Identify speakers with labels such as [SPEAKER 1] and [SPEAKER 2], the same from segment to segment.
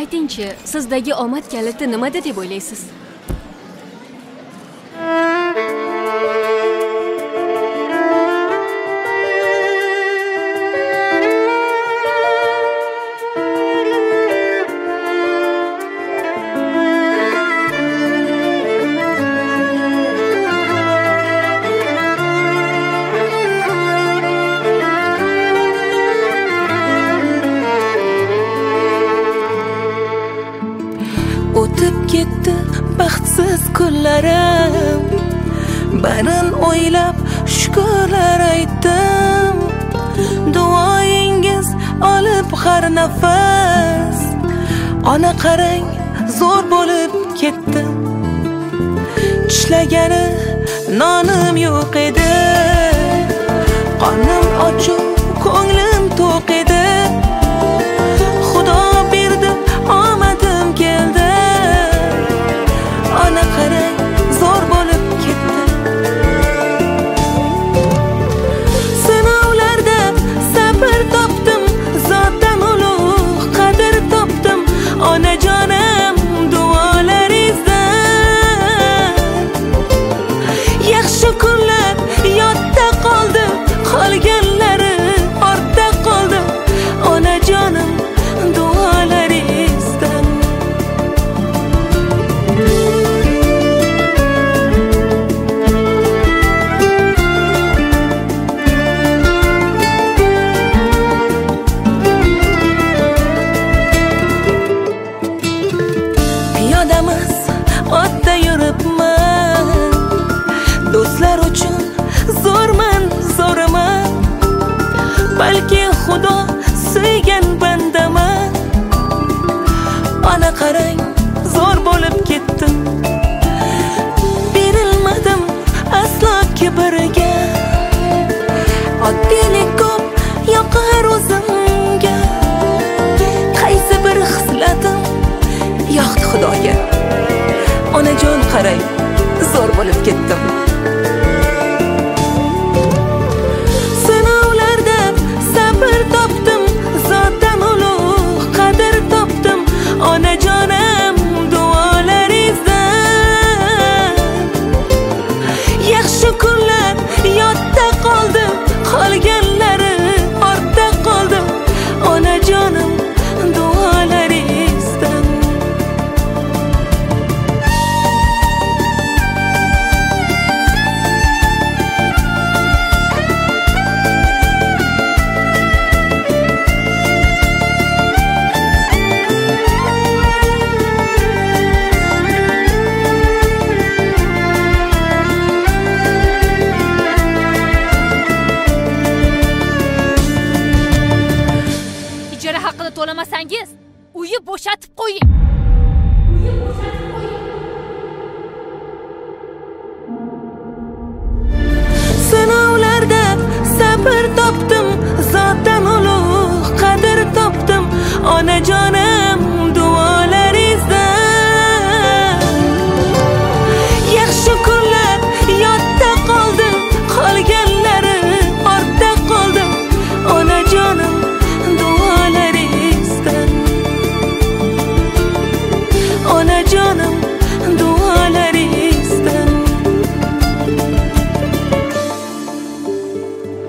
[SPEAKER 1] aytingchi sizdagi omad kaliti nimada deb o'ylaysiz?
[SPEAKER 2] O'tib ketdi baxtsiz kunlarim. Barin o'ylab shukrlar aytdim. Duoyingiz olib har nafas. Ona qarang zo'r bo'lib ketdi. Tishlagani nonim yo'q edi. Ona qarang qarang zo'r bo'lib ketdim. Berilmadim aslo kibrga oddiylik ko'p yoqar o'zimga. Qaysi bir xislatim? Yoqdi xudoga. Onajon qarang zo'r bo'lib ketdim.
[SPEAKER 1] Ijara haqini to'lamasangiz uyi bo'shatib qo'ying.
[SPEAKER 2] Sinovlarda sabr topdim zotdan ulug' qadr topdim. Onajonim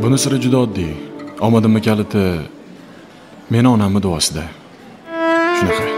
[SPEAKER 3] buni siri juda oddiy. Omadimni kaliti meni onamni duosida. Shunaqa.